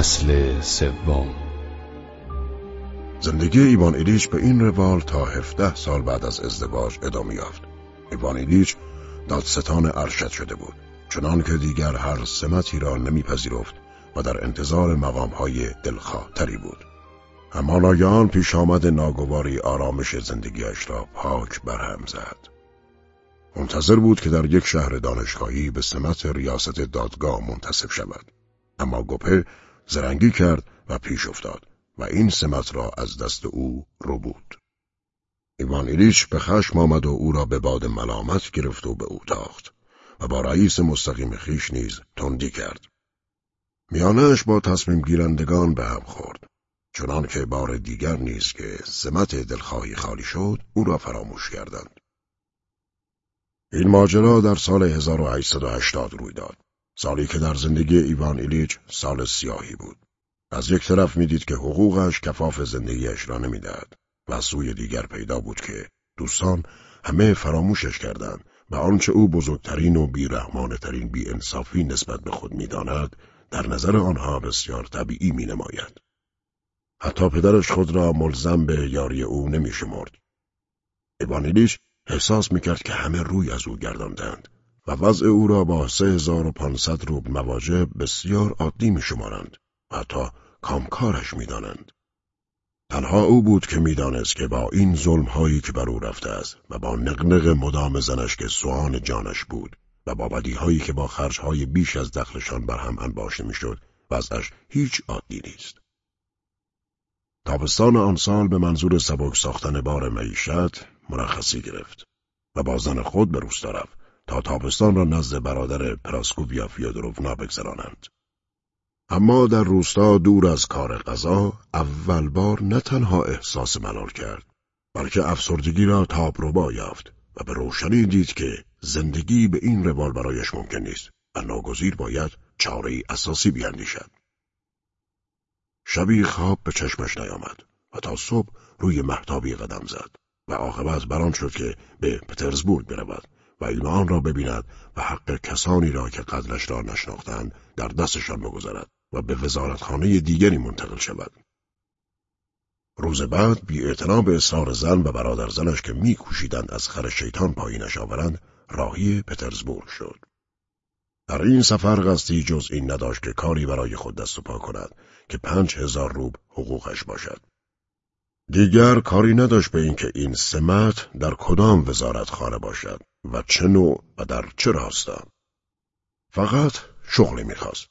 فصل سوم زندگی ایوان ایلیچ به این روال تا هفته سال بعد از ازدواج ادامه یافت. ایوان ایلیچ دادستان ارشد شده بود. چنان که دیگر هر سمتی را نمیپذیرفت و در انتظار مقامهای دلخواهتری بود. اما ناگهان پیش آمد ناگواری آرامش زندگیش را پاک برهم زد. منتظر بود که در یک شهر دانشگاهی به سمت ریاست دادگاه منتصب شود. اما گوپه زرنگی کرد و پیش افتاد و این سمت را از دست او رو بود. ایوان ایلیچ به خشم آمد و او را به باد ملامت گرفت و به او تاخت و با رئیس مستقیم خیش نیز تندی کرد. میانش با تصمیم گیرندگان به هم خورد. چنان که بار دیگر نیز که سمت دلخواهی خالی شد او را فراموش کردند. این ماجرا در سال 1880 روی داد. سالی که در زندگی ایوان ایلیچ سال سیاهی بود. از یک طرف می‌دید که حقوقش کفاف زندگیش را نمی‌دهد و سوی دیگر پیدا بود که دوستان همه فراموشش کردند و آنچه او بزرگترین و بیرحمانه ترین بیانصافی نسبت به خود می‌داند در نظر آنها بسیار طبیعی می نماید. حتی پدرش خود را ملزم به یاری او نمی شمرد. ایوانیلیش احساس می کرد که همه روی از او گرداندند و وضع او را با 3500 روبل مواجب بسیار عادی می شمارند و حتی کامکارش می دانند. تنها او بود که می‌دانست که با این ظلم هایی که بر او رفته است و با نقنق مدام زنش که سوان جانش بود و با بدی هایی که با خرج های بیش از دخلشان بر هم انباشته می‌شد وضعش هیچ عادی نیست. تابستان آن سال به منظور سبک ساختن بار معیشت مرخصی گرفت و با زن خود به روستا رفت تا تابستان را نزد برادر پراسکوویا فیودروونا بگذرانند. اما در روستا دور از کار قضا اول بار نه تنها احساس ملال کرد بلکه افسردگی را تابروبا یافت و به روشنی دید که زندگی به این روال برایش ممکن نیست و ناگزیر باید چاره اساسی بیاندیشد. شبی خواب به چشمش نیامد و تا صبح روی محتابی قدم زد و عاقبت بران شد که به پترزبورگ برود و ایمان را ببیند و حق کسانی را که قدرش را نشناختند در دستشان بگذارد و به وزارتخانه دیگری منتقل شود. روز بعد بی به اصرار زن و برادر زنش که میکوشیدند از خر شیطان پایینش آورند راهی پترزبورگ شد. در این سفر قصدی جز این نداشت که کاری برای خود دست و پا کند که پنج هزار روب حقوقش باشد. دیگر کاری نداشت به اینکه این سمت در کدام وزارت خانه باشد و چه نوع و در چه راستا. فقط شغلی می‌خواست.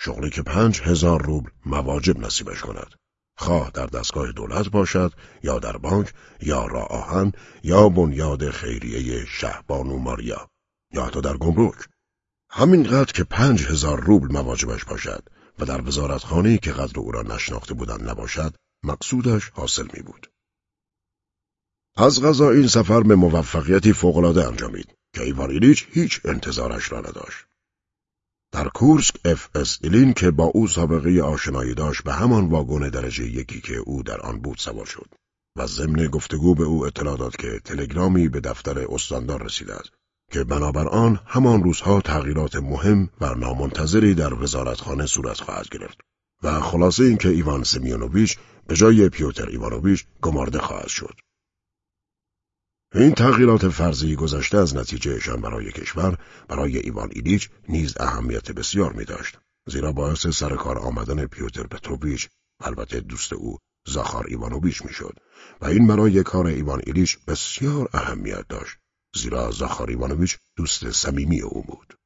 شغلی که پنج هزار روبل مواجب نصیبش کند. خواه در دستگاه دولت باشد یا در بانک یا راه آهن یا بنیاد خیریه شهبانو ماریا یا حتی در گمرک همینقدر که پنج هزار روبل مواجبش باشد و در وزارتخانه‌ای که قدر او را نشناخته بودند نباشد مقصودش حاصل می بود. از قضا این سفر به موفقیتی فوقالعاده انجامید که ایلیچ هیچ انتظارش را نداشت. در کورسک اف اس ایلین که با او سابقه آشنایی داشت به همان واگن درجه یکی که او در آن بود سوار شد و ضمن گفتگو به او اطلاع داد که تلگرامی به دفتر استاندار رسیده است که بنابر آن همان روزها تغییرات مهم و نامنتظری در وزارتخانه صورت خواهد گرفت و خلاصه اینکه ایوان سمیونوویچ به جای پیوتر ایوانوویچ گمارده خواهد شد. این تغییرات فرضی گذشته از نتیجهشان برای کشور برای ایوان ایلیچ نیز اهمیت بسیار می داشت. زیرا باعث سرکار آمدن پیوتر پتروویچ البته دوست او زاخار ایوانوویچ می‌شد و این برای کار ایوان ایلیچ بسیار اهمیت داشت زیرا زاخار ایوانوویچ دوست صمیمی او بود.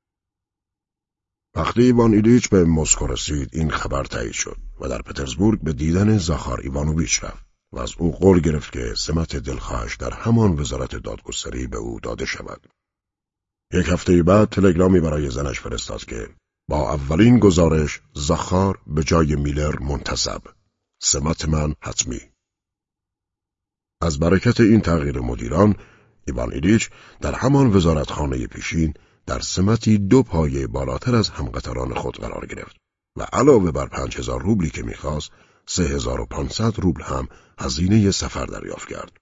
وقتی ایوان ایلیچ به مسکو رسید این خبر تایید شد و در پترزبورگ به دیدن زاخار ایوانوویچ رفت و از او قول گرفت که سمت دلخواهش در همان وزارت دادگستری به او داده شود. یک هفته بعد تلگرامی برای زنش فرستاد که با اولین گزارش زاخار به جای میلر منتصب سمت من حتمی از برکت این تغییر مدیران ایوان ایلیچ در همان وزارتخانه پیشین در سمتی دو پایه بالاتر از همقطران خود قرار گرفت و علاوه بر پنج هزار روبلی که می‌خواست سه هزار و پانصد روبل هم هزینه سفر دریافت کرد.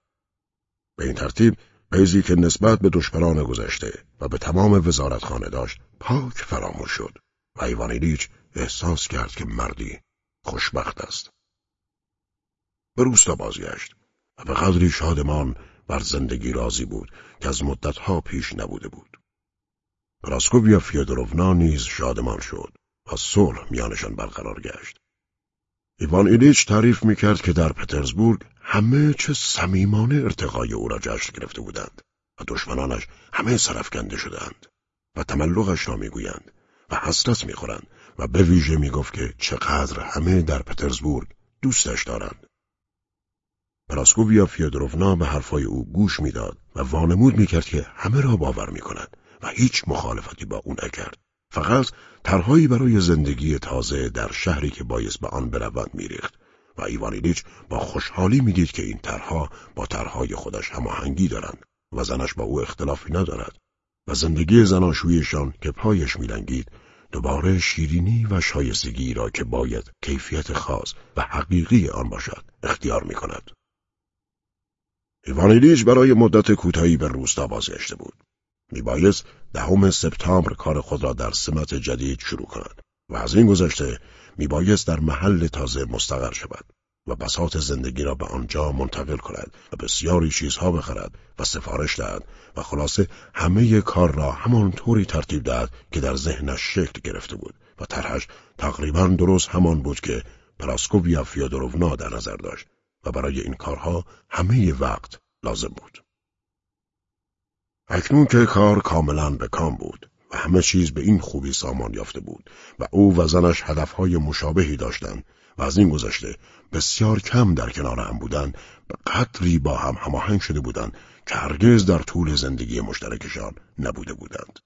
به این ترتیب بیزی که نسبت به دشمنان گذشته و به تمام وزارتخانه داشت پاک فراموش شد و ایوان احساس کرد که مردی خوشبخت است. به روستا بازگشت و به قدری شادمان بر زندگی راضی بود که از مدتها پیش نبوده بود. پراسکوبیا فیودروونا نیز شادمان شد و صلح میانشان برقرار گشت. ایوان ایلیچ تعریف می‌کرد که در پترزبورگ همه چه صمیمانه ارتقای او را جشن گرفته بودند و دشمنانش همه سرفکنده شدند و تملقش را می‌گویند و حسرت می‌خورند و به ویژه می‌گفت که چقدر همه در پترزبورگ دوستش دارند. پراسکوویا فیودروفنا به حرفای او گوش می‌داد و وانمود می‌کرد که همه را باور می‌کند و هیچ مخالفتی با او نکرد. فقط طرحهایی برای زندگی تازه در شهری که بایست به آن برود میریخت و ایوانیلیچ با خوشحالی می‌دید که این طرحها با طرحهای خودش هماهنگی دارند و زنش با او اختلافی ندارد و زندگی زناشویشان که پایش میلنگید دوباره شیرینی و شایستگی را که باید کیفیت خاص و حقیقی آن باشد اختیار می کند. ایوانیلیچ برای مدت کوتاهی به روستا بازگشته بود. میبایست دهم سپتامبر کار خود را در سمت جدید شروع کند و از این گذشته میبایست در محل تازه مستقر شود و بساط زندگی را به آنجا منتقل کند و بسیاری چیزها بخرد و سفارش دهد و خلاصه همه کار را همان طوری ترتیب دهد که در ذهنش شکل گرفته بود و طرحش تقریبا درست همان بود که پراسکوویا فیودروونا در نظر داشت و برای این کارها همه وقت لازم بود. اکنون که کار کاملا به کام بود و همه چیز به این خوبی سامان یافته بود و او و زنش هدفهای مشابهی داشتند و از این گذشته بسیار کم در کنار هم بودند به قدری با هم هماهنگ شده بودند که هرگز در طول زندگی مشترکشان نبوده بودند.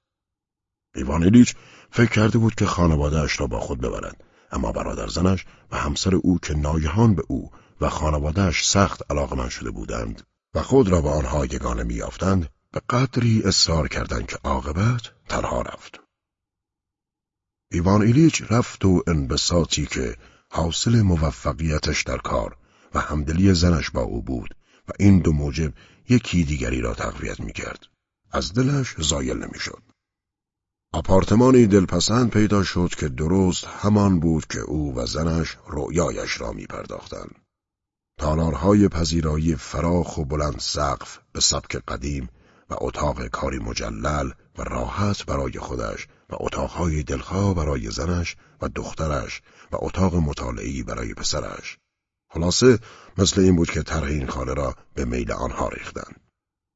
ایوانیلیچ فکر کرده بود که خانوادهاش را با خود ببرد اما برادر زنش و همسر او که نایهان به او و خانوادهش سخت علاقمند شده بودند و خود را به آنها یگانه میافتند به قدری اصرار کردند که عاقبت تنها رفت. ایوان ایلیچ رفت و انبساطی که حاصل موفقیتش در کار و همدلی زنش با او بود و این دو موجب یکی دیگری را تقویت می‌کرد. از دلش زایل نمی‌شد. آپارتمانی دلپسند پیدا شد که درست همان بود که او و زنش رویایش را می پرداختند. تالارهای پذیرایی فراخ و بلند سقف به سبک قدیم اتاق کاری مجلل و راحت برای خودش و اتاقهای دلخواه برای زنش و دخترش و اتاق مطالعی برای پسرش. خلاصه مثل این بود که طرح این خانه را به میل آنها ریختند.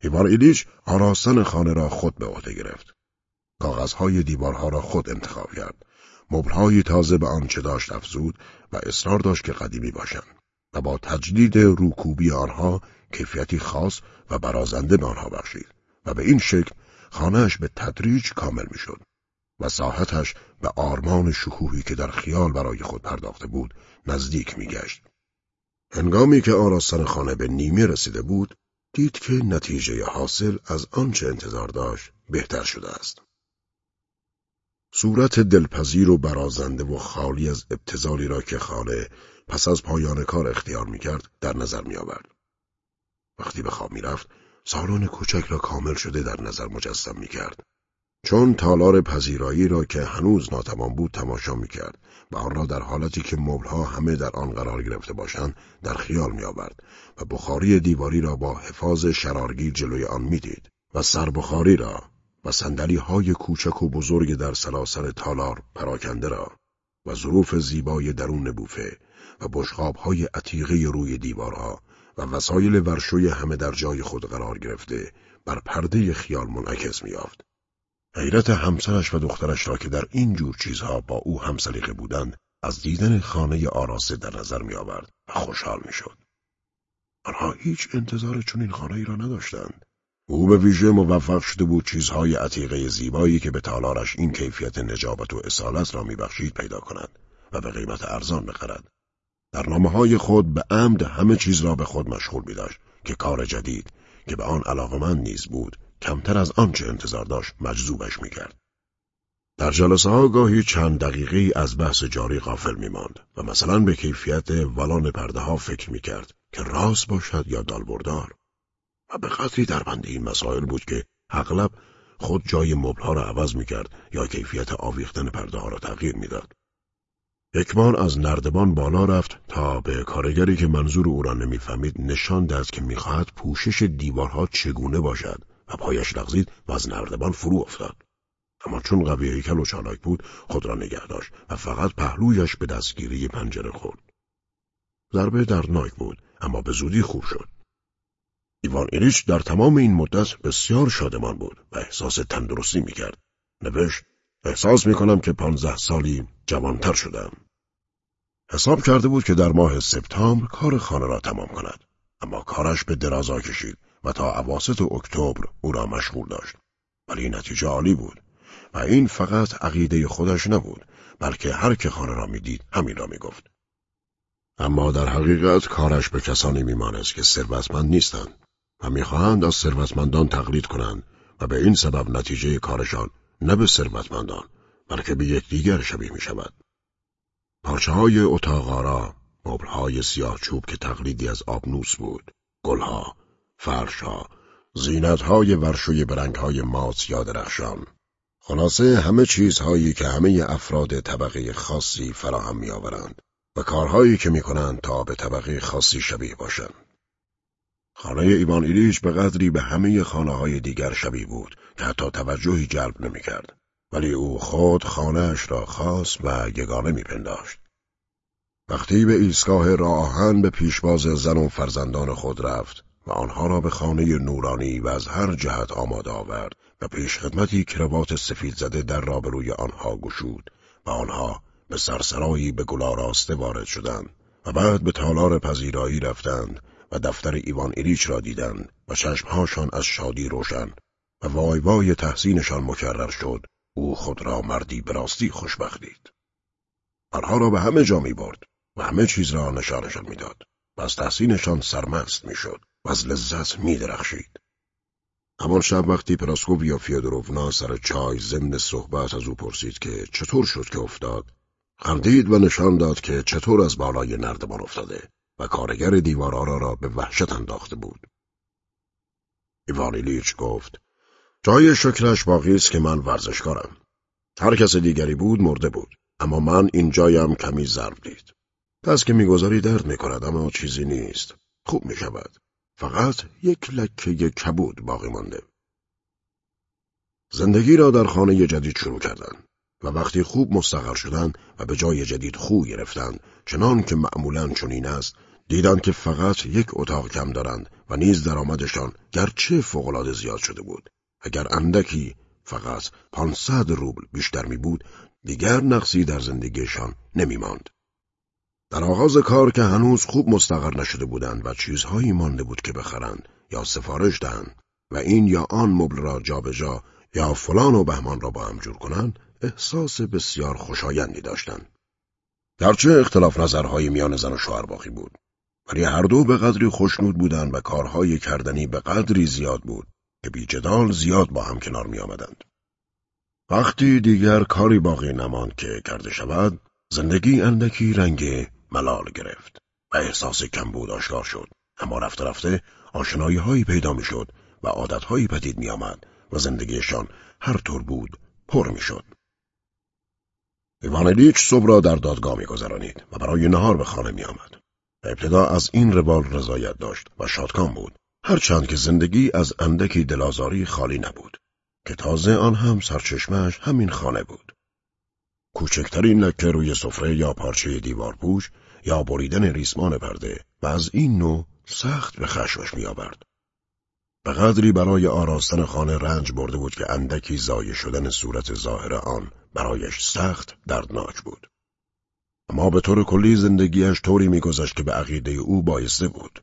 ایوان ایلیچ آراستن خانه را خود به عهده گرفت. کاغذهای دیوارها را خود انتخاب کرد. مبلهای تازه به آنچه داشت افزود و اصرار داشت که قدیمی باشند و با تجدید روکوبی آنها کیفیتی خاص و برازنده به آنها بخشید و به این شکل خانهش به تدریج کامل می‌شد و ساحتش به آرمان شکوهی که در خیال برای خود پرداخته بود نزدیک میگشت. هنگامی که آراستن خانه به نیمه رسیده بود، دید که نتیجه حاصل از آنچه انتظار داشت بهتر شده است. صورت دلپذیر و برازنده و خالی از ابتزالی را که خانه پس از پایان کار اختیار می‌کرد در نظر می آورد. وقتی به خواب می‌رفت سالن کوچک را کامل شده در نظر مجسم می‌کرد. چون تالار پذیرایی را که هنوز ناتمام بود تماشا می‌کرد و آن را در حالتی که مبلها همه در آن قرار گرفته باشند در خیال میآورد و بخاری دیواری را با حفاظ شرارگیر جلوی آن می‌دید و سربخاری را و سندلی های کوچک و بزرگ در سلاسل تالار پراکنده را و ظروف زیبای درون بوفه و بشقاب های عتیقه روی دیوارها و وسایل ورشوی همه در جای خود قرار گرفته بر پرده خیال منعکس میافت. حیرت همسرش و دخترش را که در این جور چیزها با او همسلیقه بودند از دیدن خانه آراسته در نظر می آورد و خوشحال می شد. آنها هیچ انتظار چنین خانه ای را نداشتند. او به ویژه موفق شده بود چیزهای عتیقه زیبایی که به تالارش این کیفیت نجابت و اصالت را میبخشید پیدا کند و به قیمت ارزان بخرد. در نامه های خود به عمد همه چیز را به خود مشغول می داشت که کار جدید که به آن علاقمند نیز بود کمتر از آنچه انتظار داشت مجذوبش می کرد. در جلسه ها گاهی چند دقیقه از بحث جاری غافل می ماند و مثلا به کیفیت ولان پرده ها فکر می کرد که راست باشد یا دالبردار و به قدری در بند این مسائل بود که اغلب خود جای مبل ها را عوض می کرد یا کیفیت آویختن پرده ها را تغییر می‌داد. یکمان از نردبان بالا رفت تا به کارگری که منظور او را نمی‌فهمید نشان داد که می‌خواهد پوشش دیوارها چگونه باشد و پایش لغزید و از نردبان فرو افتاد. اما چون قوی هیکل و چالاک بود خود را نگه داشت و فقط پهلویش به دستگیری پنجره خورد. ضربه دردناک بود اما به زودی خوب شد. ایوان ایلیچ در تمام این مدت بسیار شادمان بود و احساس تندرستی می‌کرد. نوشت احساس می‌کنم که پانزده سالی جوانتر شدم. حساب کرده بود که در ماه سپتامبر کار خانه را تمام کند. اما کارش به درازا کشید و تا عواست اکتبر او را مشغول داشت. ولی نتیجه عالی بود و این فقط عقیده خودش نبود بلکه هر که خانه را می‌دید همین را می‌گفت. اما در حقیقت کارش به کسانی میمانست که ثروتمند نیستند و می‌خواهند از ثروتمندان تقلید کنند و به این سبب نتیجه کارشان نه به ثروتمندان بلکه به یکدیگر شبیه می شود. پارچه های اتاقارا، مبل های سیاه چوب که تقلیدی از آبنوس بود، گلها، فرشها، زینت های ورشوی برنگ های ماس یا درخشان. خلاصه همه چیزهایی که همه افراد طبقه خاصی فراهم می آورند و کارهایی که می کنند تا به طبقه خاصی شبیه باشند. خانه ایوان ایلیچ به قدری به همه خانه های دیگر شبیه بود که حتی توجهی جلب نمی کرد. ولی او خود خانهاش را خاص و یگانه می پنداشت. وقتی به ایستگاه راهن به پیشواز زن و فرزندان خود رفت و آنها را به خانه نورانی و از هر جهت آماده آورد و پیش خدمتی کروات سفید زده در رابروی آنها گشود و آنها به سرسرایی به گلاراسته وارد شدند و بعد به تالار پذیرایی رفتند و دفتر ایوان ایلیچ را دیدند و چشمهاشان از شادی روشن و وای وای تحسینشان مکرر شد. او خود را مردی به راستی خوشبخت دید آنها را به همه جا می برد و همه چیز را نشانشان می‌داد. و از تحسینشان سرمست می‌شد و از لذت می درخشید. همان شب وقتی پراسکوویا فیودروفنا سر چای ضمن صحبت از او پرسید که چطور شد که افتاد خندید و نشان داد که چطور از بالای نردبان افتاده. و کارگر دیوارها را به وحشت انداخته بود. ایوان گفت جای شکرش باقی است که من ورزشکارم. هر کس دیگری بود مرده بود اما من این جایم کمی ضرب دید. دست که می‌گذاری درد می‌کند اما چیزی نیست. خوب می‌شود. فقط یک لکه کبود باقی مانده. زندگی را در خانه جدید شروع کردند و وقتی خوب مستقر شدند و به جای جدید خو گرفتند چنان که معمولا چنین است دیدند که فقط یک اتاق کم دارند و نیز درآمدشان گرچه فوقالعاده زیاد شده بود اگر اندکی فقط پانصد روبل بیشتر می بود دیگر نقصی در زندگیشان نمی ماند. در آغاز کار که هنوز خوب مستقر نشده بودند و چیزهایی مانده بود که بخرند یا سفارش دهند و این یا آن مبل را جابجا جا یا فلان و بهمان را با هم جور کنند احساس بسیار خوشایندی داشتند. گرچه اختلاف نظرهای میان زن و شوهر باقی بود ولی هر دو به قدری خوشنود بودند و کارهای کردنی به قدری زیاد بود که بی جدال زیاد با هم کنار می آمدند. وقتی دیگر کاری باقی نماند که کرده شود زندگی اندکی رنگ ملال گرفت و احساس کمبود آشکار شد اما رفته رفته آشنایی هایی پیدا می شد و عادت هایی پدید می آمد و زندگیشان هر طور بود پر می شد. ایوانلیچ صبح را در دادگاه می گذرانید و برای نهار به خانه می آمد. ابتدا از این روال رضایت داشت و شادکام بود هرچند که زندگی از اندکی دلازاری خالی نبود که تازه آن هم سرچشمش همین خانه بود کوچکترین لکه روی سفره یا پارچه دیوار پوش یا بریدن ریسمان پرده و از این نوع سخت به خشمش میآورد. به قدری برای آراستن خانه رنج برده بود که اندکی زایه شدن صورت ظاهر آن برایش سخت دردناک بود. اما به طور کلی زندگیش طوری میگذشت که به عقیده او بایسته بود.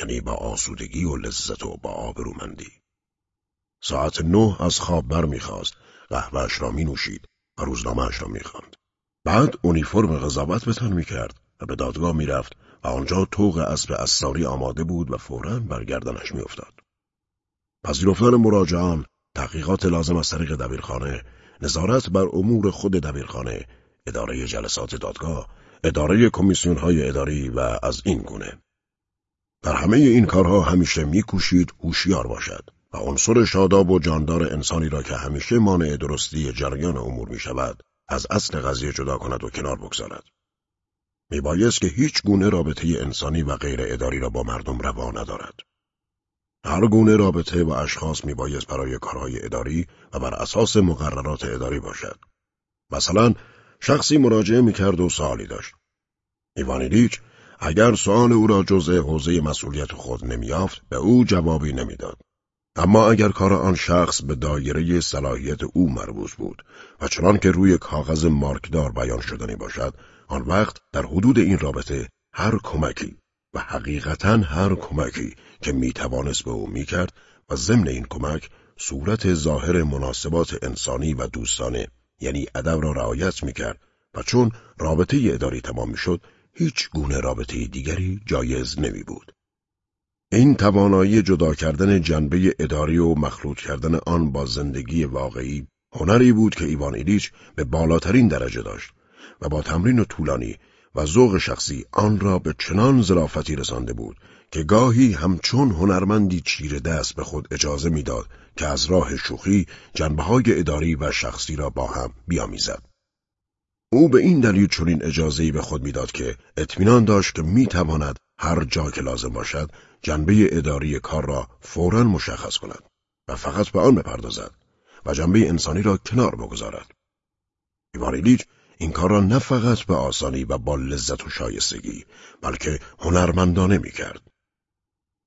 یعنی با آسودگی و لذت و با آبرومندی. ساعت نه از خواب بر می‌خواست، قهوهش را می نوشید و روزنامهش را می‌خواند. بعد اونیفرم قضاوت به تن می‌کرد و به دادگاه می‌رفت و آنجا توق اسب اساری آماده بود و فورا برگردنش میافتاد. پذیرفتن مراجعان، تحقیقات لازم از طریق دبیرخانه، نظارت بر امور خود دبیرخانه، اداره جلسات دادگاه، اداره کمیسیون های اداری و از این گونه. در همه این کارها همیشه میکوشید هوشیار باشد و عنصر شاداب و جاندار انسانی را که همیشه مانع درستی جریان امور می شود از اصل قضیه جدا کند و کنار بگذارد. میبایست که هیچ گونه رابطه انسانی و غیر اداری را با مردم روا ندارد. هر گونه رابطه با اشخاص میبایست برای کارهای اداری و بر اساس مقررات اداری باشد. مثلا شخصی مراجعه می‌کرد و سوالی داشت. ایوانیلیچ اگر سوال او را جزء حوزه مسئولیت خود نمیافت به او جوابی نمی‌داد. اما اگر کار آن شخص به دایره صلاحیت او مربوط بود و چنان که روی کاغذ مارکدار بیان شدنی باشد آن وقت در حدود این رابطه هر کمکی و حقیقتا هر کمکی که می‌توانست به او می‌کرد و ضمن این کمک صورت ظاهر مناسبات انسانی و دوستانه یعنی ادب را رعایت می‌کرد و چون رابطه اداری تمام می‌شد هیچ گونه رابطه دیگری جایز نمی بود. این توانایی جدا کردن جنبه اداری و مخلوط کردن آن با زندگی واقعی هنری بود که ایوان ایلیچ به بالاترین درجه داشت و با تمرین طولانی و ذوق شخصی آن را به چنان ظرافتی رسانده بود که گاهی همچون هنرمندی چیر دست به خود اجازه می‌داد که از راه شوخی جنبه های اداری و شخصی را با هم بیامیزد. او به این دلیل چنین اجازه‌ای به خود می‌داد که اطمینان داشت که می‌تواند هر جا که لازم باشد جنبه اداری کار را فورا مشخص کند و فقط به آن بپردازد و جنبه انسانی را کنار بگذارد. ایواریلیچ این کار را نه فقط به آسانی و با لذت و شایستگی بلکه هنرمندانه می‌کرد.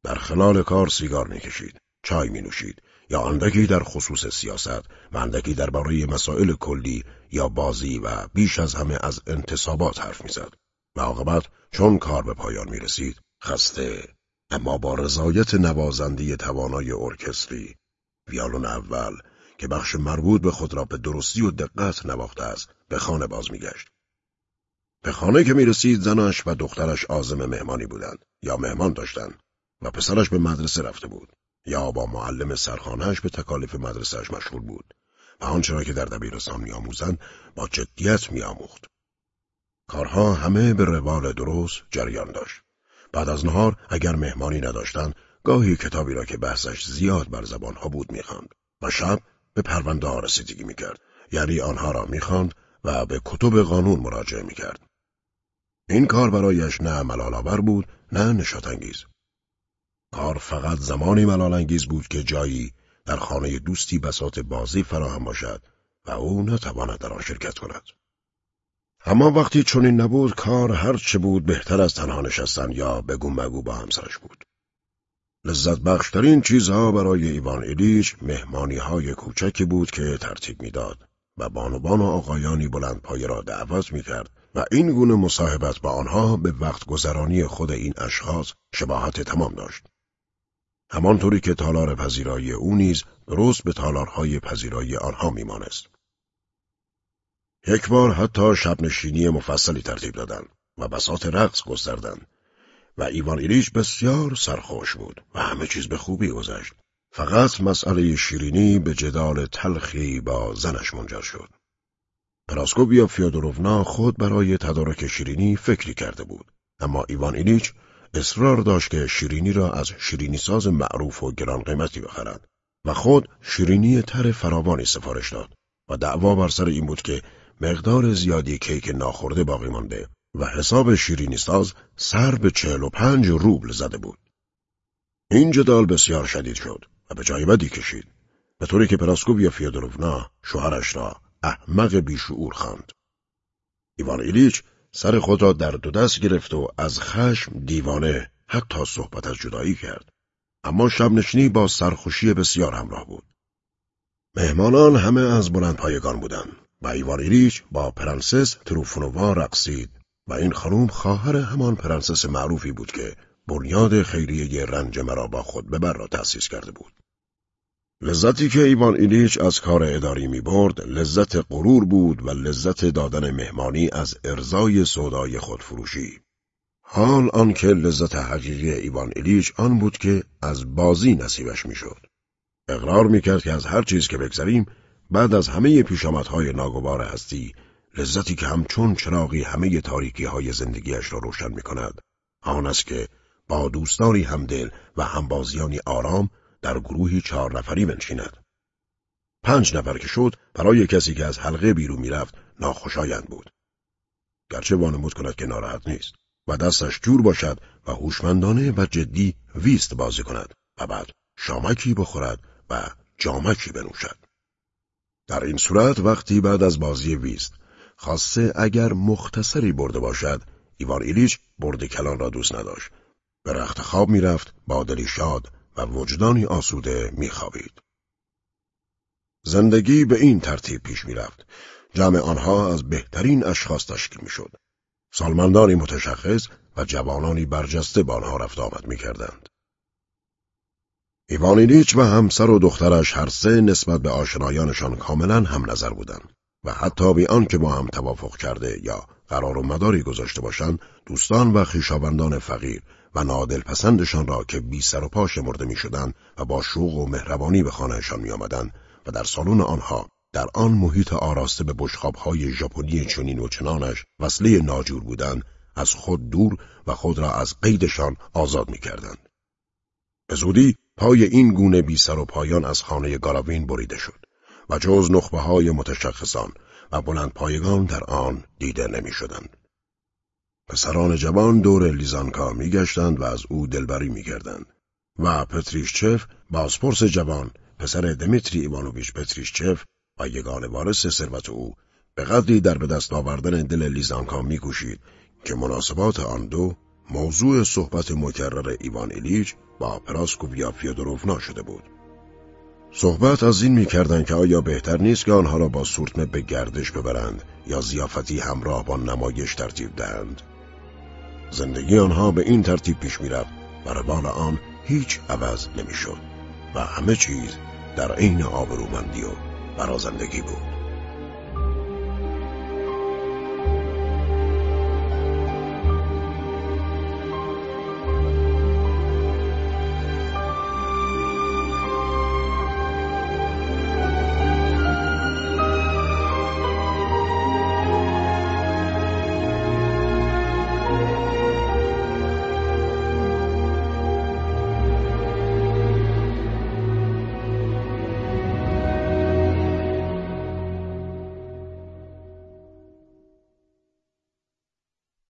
در خلال کار سیگار می‌کشید، چای می نوشید یا اندکی در خصوص سیاست و اندکی درباره مسائل کلی یا بازی و بیش از همه از انتصابات حرف می‌زد. و عاقبت چون کار به پایان می رسید خسته. اما با رضایت نوازنده توانای ارکستری ویالون اول که بخش مربوط به خود را به درستی و دقت نواخته است به خانه باز میگشت. به خانه که می رسید زنش و دخترش آزم مهمانی بودند یا مهمان داشتند و پسرش به مدرسه رفته بود. یا با معلم سرخانهش به تکالیف مدرسهش مشغول بود. و آنچه را که در دبیرستان میآموزند با جدیت میآموخت. کارها همه به روال درست جریان داشت. بعد از نهار اگر مهمانی نداشتند گاهی کتابی را که بحثش زیاد بر زبانها بود می‌خواند. و شب به پرونده ها رسیدگی می‌کرد. یعنی آنها را می‌خواند و به کتب قانون مراجعه می‌کرد. این کار برایش نه ملالآور بود نه نشاتانگیز کار فقط زمانی ملالانگیز بود که جایی در خانه دوستی بسات بازی فراهم باشد و او نتواند در آن شرکت کند. اما وقتی چنین نبود کار هرچه بود بهتر از تنها نشستن یا بگو مگو با همسرش بود. لذت بخشترین چیزها برای ایوان ایلیچ مهمانی های کوچکی بود که ترتیب می‌داد و بانوان و آقایانی بلند پایه را دعوت می کرد و این گونه مصاحبت با آنها به وقت گذرانی خود این اشخاص شباهت تمام داشت. همانطوری که تالار پذیرایی او نیز درست به تالارهای پذیرایی آنها میمانست. یک بار حتی شبنشینی مفصلی ترتیب دادند و بسات رقص گستردند و ایوان ایلیچ بسیار سرخوش بود و همه چیز به خوبی گذشت. فقط مسئله شیرینی به جدال تلخی با زنش منجر شد. پراسکوبیا فیودورونا خود برای تدارک شیرینی فکری کرده بود. اما ایوان ایلیچ اصرار داشت که شیرینی را از شیرینی ساز معروف و گران قیمتی بخرد و خود شیرینی تر فراوانی سفارش داد و دعوا بر سر این بود که مقدار زیادی کیک ناخورده باقی مانده و حساب شیرینی ساز سر به چهل و پنج روبل زده بود. این جدال بسیار شدید شد و به جای بدی کشید به طوری که پراسکوویا فیودروفنا شوهرش را احمق بیشعور خواند. ایوان ایلیچ سر خود را در دو دست گرفت و از خشم دیوانه حتی صحبت از جدایی کرد. اما شبنشینی با سرخوشی بسیار همراه بود. مهمانان همه از بلند پایگان بودند و ایوان ایلیچ با پرنسس تروفونووا رقصید و این خانوم خواهر همان پرنسس معروفی بود که بنیاد خیریه رنج مرا با خود ببر را تأسیس کرده بود. لذتی که ایوان ایلیچ از کار اداری می برد لذت غرور بود و لذت دادن مهمانی از ارزای سودای خودفروشی. حال آنکه لذت حقیقی ایوان ایلیچ آن بود که از بازی نصیبش می‌شد. اقرار می‌کرد که از هر چیز که بگذریم بعد از همه پیشامدهای ناگوار هستی لذتی که همچون چراغی همه تاریکی های زندگیش را روشن می کند. آن است که با دوستانی همدل و همبازیانی آرام در گروهی چهار نفری بنشیند. پنج نفر که شد برای کسی که از حلقه بیرون می‌رفت ناخوشایند بود. گرچه وانمود کند که ناراحت نیست و دستش جور باشد و هوشمندانه و جدی ویست بازی کند و بعد شامکی بخورد و جامکی بنوشد. در این صورت وقتی بعد از بازی ویست خاصه اگر مختصری برده باشد ایوان ایلیچ برد کلان را دوست نداشت به رخت خواب می‌رفت با دلی شاد و وجدانی آسوده میخوابید. زندگی به این ترتیب پیش می‌رفت. جمع آنها از بهترین اشخاص تشکیل می‌شد. سالمندانی متشخص و جوانانی برجسته با آنها رفت آمد می‌کردند. ایوانیلیچ و همسر و دخترش هر سه نسبت به آشنایانشان کاملا هم نظر بودند و حتی بی آنکه با هم توافق کرده یا قرار و مداری گذاشته باشند دوستان و خویشاوندان فقیر و نادلپسندشان را که بی سر و پا شمرده می‌شدند و با شوق و مهربانی به خانهشان می آمدن و در سالن آنها در آن محیط آراسته به بشخابهای ژاپنی چنین و چنانش وصله ناجور بودند از خود دور و خود را از قیدشان آزاد می‌کردند. به زودی پای این گونه بی سر و پایان از خانه گالاوین بریده شد و جز نخبه های متشخصان و بلند پایگان در آن دیده نمی شدند. پسران جوان دور لیزانکا می گشتند و از او دلبری می کردند. و پتریشچف بازپرس جوان پسر دمیتری ایوانوویچ پتریشچف و یگان وارث ثروت او به قدری در به دست آوردن دل لیزانکا میکوشید که مناسبات آن دو موضوع صحبت مکرر ایوان ایلیچ با پراسکوویا فیودوروفنا شده بود. صحبت از این می‌کردند که آیا بهتر نیست که آنها را با سورتمه به گردش ببرند یا زیافتی همراه با نمایش ترتیب دهند. زندگی آنها به این ترتیب پیش می‌رفت و روال آن هیچ عوض نمی‌شد و همه چیز در عین آبرومندی و برازندگی بود.